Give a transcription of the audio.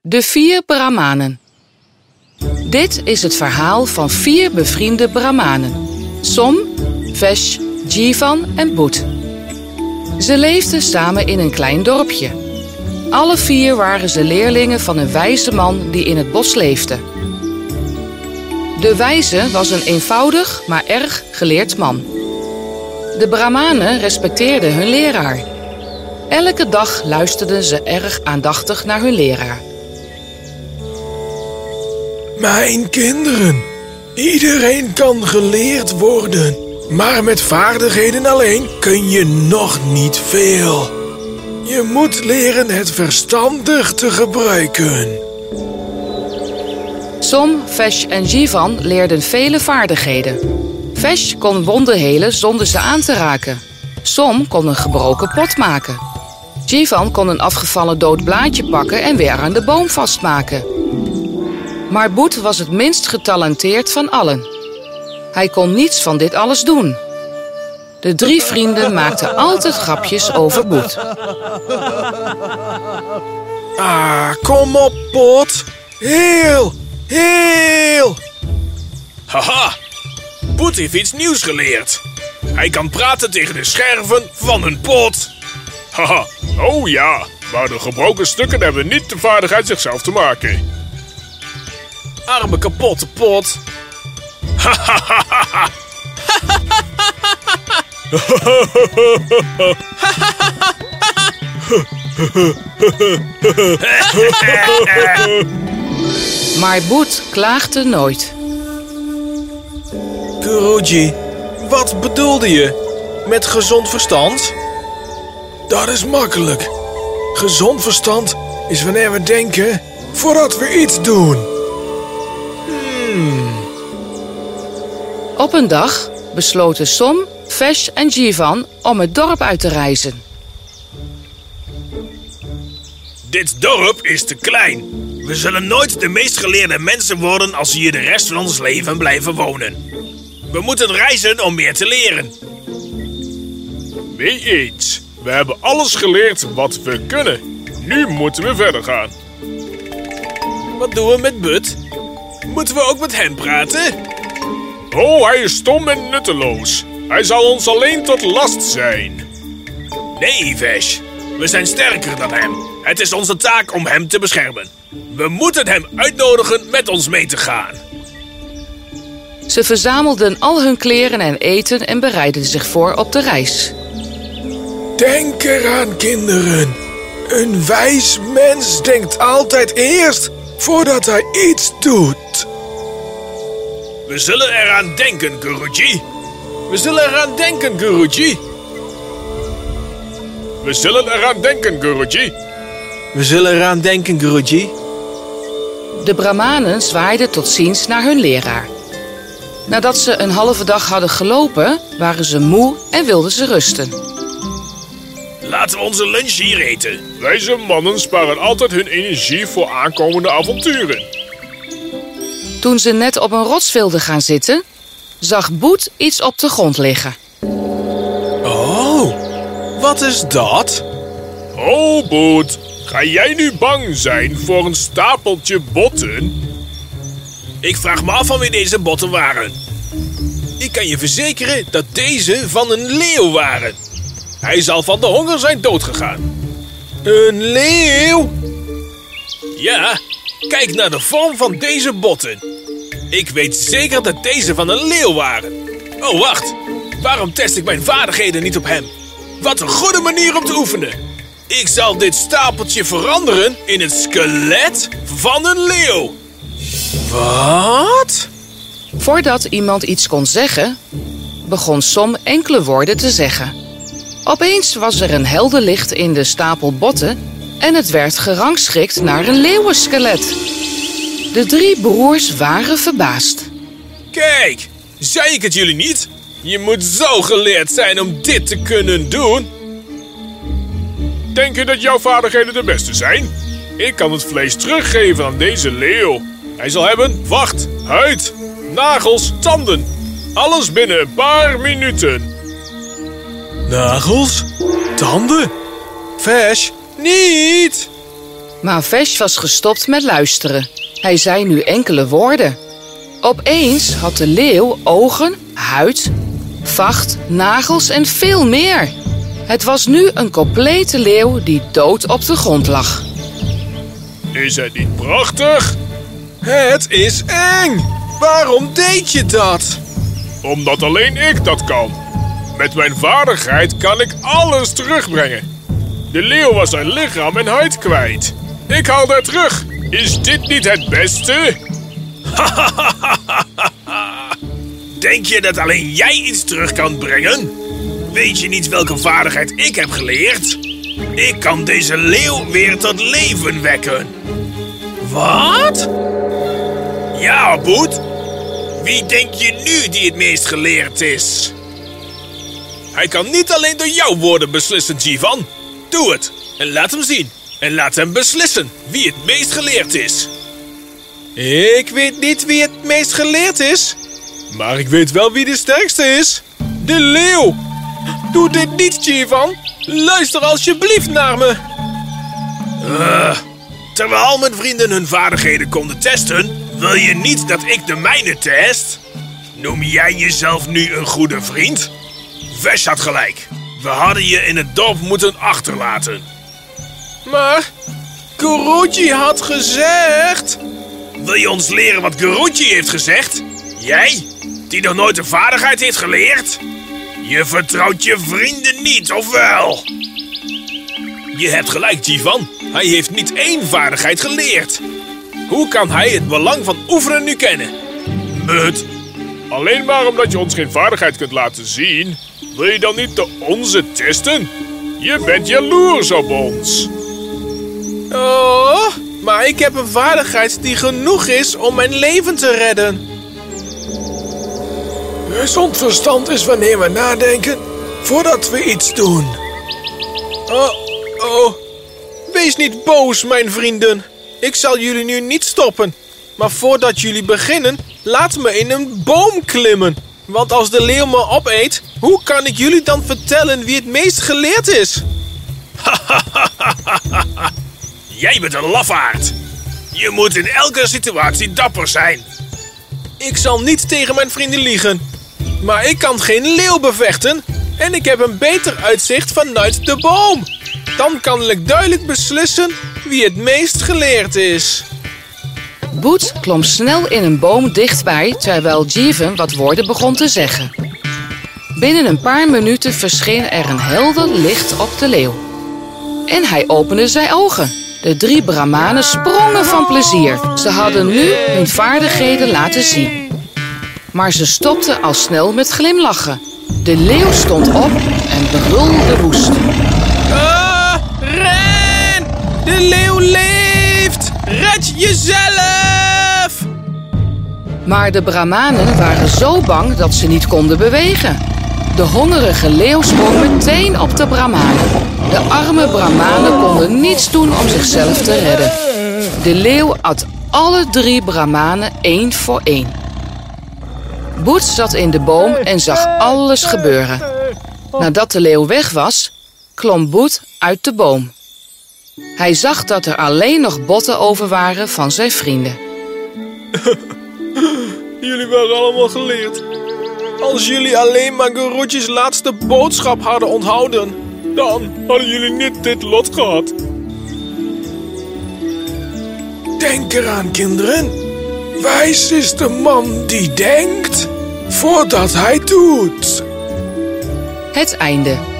De vier Brahmanen. Dit is het verhaal van vier bevriende Brahmanen: Som, Vesh, Jivan en Boet. Ze leefden samen in een klein dorpje. Alle vier waren ze leerlingen van een wijze man die in het bos leefde. De wijze was een eenvoudig, maar erg geleerd man. De Brahmanen respecteerden hun leraar. Elke dag luisterden ze erg aandachtig naar hun leraar. Mijn kinderen, iedereen kan geleerd worden. Maar met vaardigheden alleen kun je nog niet veel. Je moet leren het verstandig te gebruiken. Som, Vesh en Jivan leerden vele vaardigheden. Vesh kon wonden helen zonder ze aan te raken. Som kon een gebroken pot maken. Jivan kon een afgevallen dood blaadje pakken en weer aan de boom vastmaken. Maar Boet was het minst getalenteerd van allen. Hij kon niets van dit alles doen. De drie vrienden maakten altijd grapjes over Boet. Ah, kom op, pot. Heel, heel. Haha, Boet heeft iets nieuws geleerd. Hij kan praten tegen de scherven van een pot. Haha, oh ja, maar de gebroken stukken hebben niet de vaardigheid zichzelf te maken. Arme kapotte pot. Maar Boet klaagde nooit. Guruji, wat bedoelde je met gezond verstand? Dat is makkelijk. Gezond verstand is wanneer we denken voordat we iets doen. Op een dag besloten Som, Vesh en Jivan om het dorp uit te reizen. Dit dorp is te klein. We zullen nooit de meest geleerde mensen worden als we hier de rest van ons leven blijven wonen. We moeten reizen om meer te leren. Mee eens. We hebben alles geleerd wat we kunnen. Nu moeten we verder gaan. Wat doen we met Bud? Moeten we ook met hem praten? Oh, hij is stom en nutteloos. Hij zal ons alleen tot last zijn. Nee, Vesh. We zijn sterker dan hem. Het is onze taak om hem te beschermen. We moeten hem uitnodigen met ons mee te gaan. Ze verzamelden al hun kleren en eten en bereidden zich voor op de reis. Denk eraan, kinderen. Een wijs mens denkt altijd eerst voordat hij iets doet. We zullen eraan denken, Guruji. We zullen eraan denken, Guruji. We zullen eraan denken, Guruji. We zullen eraan denken, Guruji. De Brahmanen zwaaiden tot ziens naar hun leraar. Nadat ze een halve dag hadden gelopen, waren ze moe en wilden ze rusten. Laten we onze lunch hier eten. Wijze mannen sparen altijd hun energie voor aankomende avonturen. Toen ze net op een rots wilden gaan zitten, zag Boet iets op de grond liggen. Oh, wat is dat? Oh, Boet. Ga jij nu bang zijn voor een stapeltje botten? Ik vraag me af van wie deze botten waren. Ik kan je verzekeren dat deze van een leeuw waren. Hij zal van de honger zijn doodgegaan. Een leeuw? Ja, kijk naar de vorm van deze botten. Ik weet zeker dat deze van een leeuw waren. Oh, wacht. Waarom test ik mijn vaardigheden niet op hem? Wat een goede manier om te oefenen. Ik zal dit stapeltje veranderen in het skelet van een leeuw. Wat? Voordat iemand iets kon zeggen, begon Som enkele woorden te zeggen. Opeens was er een helder licht in de stapel botten en het werd gerangschikt naar een leeuwenskelet. De drie broers waren verbaasd. Kijk, zei ik het jullie niet? Je moet zo geleerd zijn om dit te kunnen doen. Denk je dat jouw vaardigheden de beste zijn? Ik kan het vlees teruggeven aan deze leeuw. Hij zal hebben vacht, huid, nagels, tanden. Alles binnen een paar minuten. Nagels? Tanden? Vesh, niet! Maar Vesh was gestopt met luisteren. Hij zei nu enkele woorden. Opeens had de leeuw ogen, huid, vacht, nagels en veel meer. Het was nu een complete leeuw die dood op de grond lag. Is het niet prachtig? Het is eng! Waarom deed je dat? Omdat alleen ik dat kan. Met mijn vaardigheid kan ik alles terugbrengen. De leeuw was zijn lichaam en huid kwijt. Ik haal dat terug. Is dit niet het beste? Denk je dat alleen jij iets terug kan brengen? Weet je niet welke vaardigheid ik heb geleerd? Ik kan deze leeuw weer tot leven wekken. Wat? Ja, Boet. Wie denk je nu die het meest geleerd is? Hij kan niet alleen door jouw woorden beslissen, Jivan. Doe het en laat hem zien. En laat hem beslissen wie het meest geleerd is. Ik weet niet wie het meest geleerd is. Maar ik weet wel wie de sterkste is. De leeuw. Doe dit niet, Jivan. Luister alsjeblieft naar me. Uh, terwijl mijn vrienden hun vaardigheden konden testen, wil je niet dat ik de mijne test? Noem jij jezelf nu een goede vriend? Vesh had gelijk. We hadden je in het dorp moeten achterlaten. Maar Guruji had gezegd... Wil je ons leren wat Guruji heeft gezegd? Jij, die nog nooit een vaardigheid heeft geleerd? Je vertrouwt je vrienden niet, of wel? Je hebt gelijk, Jivan. Hij heeft niet één vaardigheid geleerd. Hoe kan hij het belang van oefenen nu kennen? Mut. Alleen maar omdat je ons geen vaardigheid kunt laten zien, wil je dan niet de onze testen? Je bent jaloers op ons. Oh, maar ik heb een vaardigheid die genoeg is om mijn leven te redden. Gezond verstand is wanneer we nadenken voordat we iets doen. Oh, oh. Wees niet boos, mijn vrienden. Ik zal jullie nu niet stoppen. Maar voordat jullie beginnen, laat me in een boom klimmen. Want als de leeuw me opeet, hoe kan ik jullie dan vertellen wie het meest geleerd is? Jij bent een lafaard. Je moet in elke situatie dapper zijn. Ik zal niet tegen mijn vrienden liegen. Maar ik kan geen leeuw bevechten. En ik heb een beter uitzicht vanuit de boom. Dan kan ik duidelijk beslissen wie het meest geleerd is. Boet klom snel in een boom dichtbij terwijl Jeevan wat woorden begon te zeggen. Binnen een paar minuten verscheen er een helder licht op de leeuw. En hij opende zijn ogen. De drie brahmanen sprongen van plezier. Ze hadden nu hun vaardigheden laten zien. Maar ze stopten al snel met glimlachen. De leeuw stond op en brulde woest. Maar de brahmanen waren zo bang dat ze niet konden bewegen. De hongerige leeuw sprong meteen op de brahmanen. De arme brahmanen konden niets doen om zichzelf te redden. De leeuw at alle drie brahmanen één voor één. Boet zat in de boom en zag alles gebeuren. Nadat de leeuw weg was, klom Boet uit de boom. Hij zag dat er alleen nog botten over waren van zijn vrienden. Jullie waren allemaal geleerd. Als jullie alleen maar Guruji's laatste boodschap hadden onthouden, dan hadden jullie niet dit lot gehad. Denk eraan, kinderen. Wijs is de man die denkt voordat hij doet. Het einde.